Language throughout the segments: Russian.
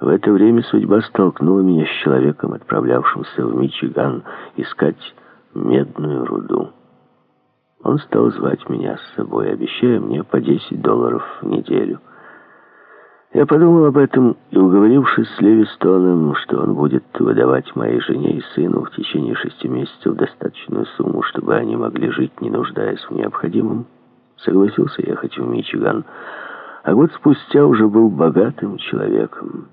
В это время судьба столкнула меня с человеком, отправлявшимся в Мичиган искать медную руду. Он стал звать меня с собой, обещая мне по 10 долларов в неделю. Я подумал об этом и, уговорившись с Левистоном, что он будет выдавать моей жене и сыну в течение шести месяцев достаточную сумму, чтобы они могли жить, не нуждаясь в необходимом, согласился ехать в Мичиган, а год спустя уже был богатым человеком.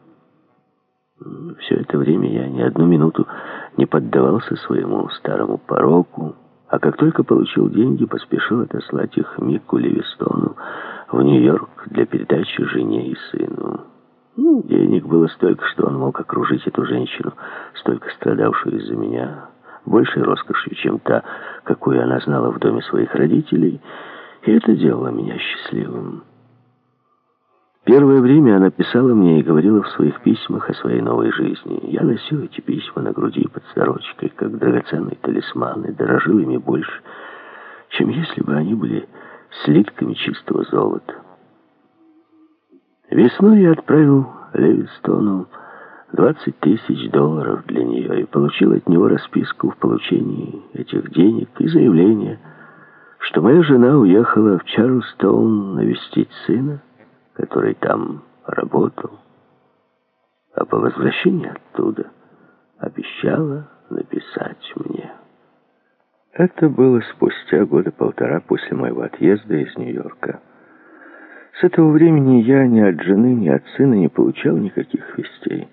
Все это время я ни одну минуту не поддавался своему старому пороку, а как только получил деньги, поспешил отослать их Мику Ливистону в Нью-Йорк для передачи жене и сыну. Ну, денег было столько, что он мог окружить эту женщину, столько страдавшую из-за меня, большей роскошью, чем та, какую она знала в доме своих родителей, и это делало меня счастливым. Первое время она писала мне и говорила в своих письмах о своей новой жизни. Я носил эти письма на груди под сорочкой, как драгоценные талисманы, дорожил ими больше, чем если бы они были слитками чистого золота. Весной я отправил Левистону 20 тысяч долларов для нее и получил от него расписку в получении этих денег и заявление, что моя жена уехала в Чарльстоун навестить сына, который там работал, а по возвращении оттуда обещала написать мне. Это было спустя года полтора после моего отъезда из Нью-Йорка. С этого времени я ни от жены, ни от сына не получал никаких вестей.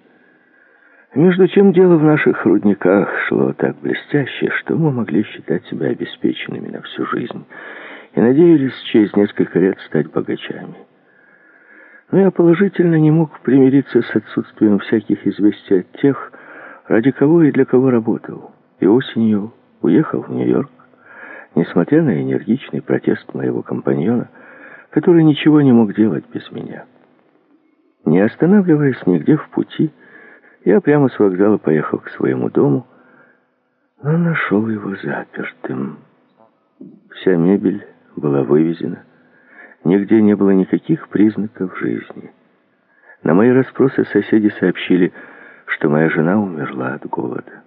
Между тем дело в наших рудниках шло так блестяще, что мы могли считать себя обеспеченными на всю жизнь и надеялись через несколько лет стать богачами. Но я положительно не мог примириться с отсутствием всяких известий от тех, ради кого и для кого работал. И осенью уехал в Нью-Йорк, несмотря на энергичный протест моего компаньона, который ничего не мог делать без меня. Не останавливаясь нигде в пути, я прямо с вокзала поехал к своему дому, но нашел его запертым. Вся мебель была вывезена, Нигде не было никаких признаков жизни. На мои расспросы соседи сообщили, что моя жена умерла от голода.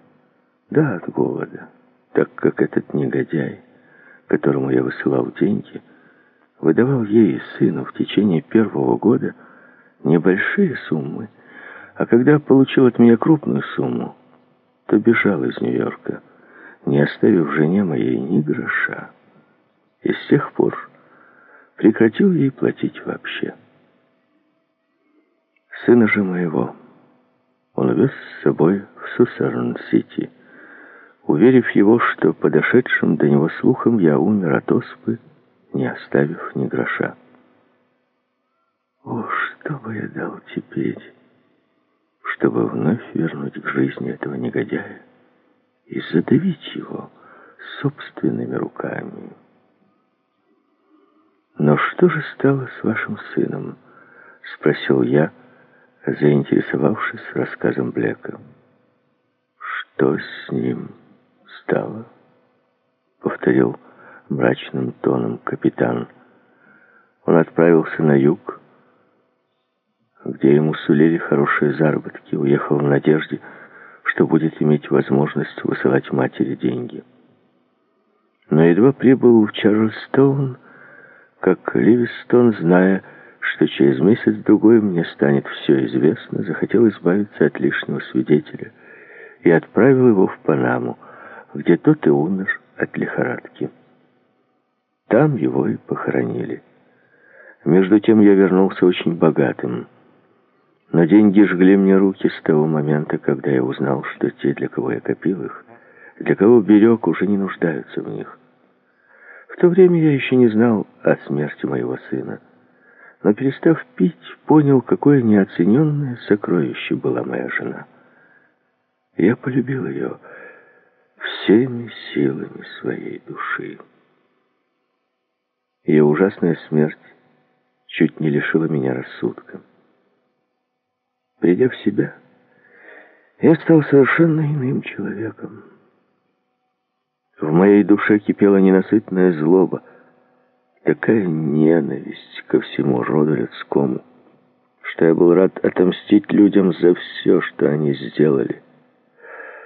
Да, от голода, так как этот негодяй, которому я высылал деньги, выдавал ей и сыну в течение первого года небольшие суммы, а когда получил от меня крупную сумму, то бежал из Нью-Йорка, не оставив жене моей ни гроша. И с тех пор прекратил ей платить вообще. Сына же моего он увез с собой в Сусерн-Сити, уверив его, что подошедшим до него слухом я умер от оспы, не оставив ни гроша. О, что бы я дал теперь, чтобы вновь вернуть к жизни этого негодяя и задавить его собственными руками. «Но что же стало с вашим сыном?» — спросил я, заинтересовавшись рассказом Блека. «Что с ним стало?» — повторил мрачным тоном капитан. Он отправился на юг, где ему сулили хорошие заработки, уехал в надежде, что будет иметь возможность высылать матери деньги. Но едва прибыл в Чарльстоун, как Ливистон, зная, что через месяц-другой мне станет все известно, захотел избавиться от лишнего свидетеля и отправил его в Панаму, где тот и умер от лихорадки. Там его и похоронили. Между тем я вернулся очень богатым. Но деньги жгли мне руки с того момента, когда я узнал, что те, для кого я копил их, для кого берег, уже не нуждаются в них. В то время я еще не знал о смерти моего сына, но, перестав пить, понял, какое неоцененное сокровище была моя жена. Я полюбил ее всеми силами своей души. Ее ужасная смерть чуть не лишила меня рассудка. Придя в себя, я стал совершенно иным человеком. В моей душе кипела ненасытная злоба, такая ненависть ко всему роду людскому, что я был рад отомстить людям за все, что они сделали.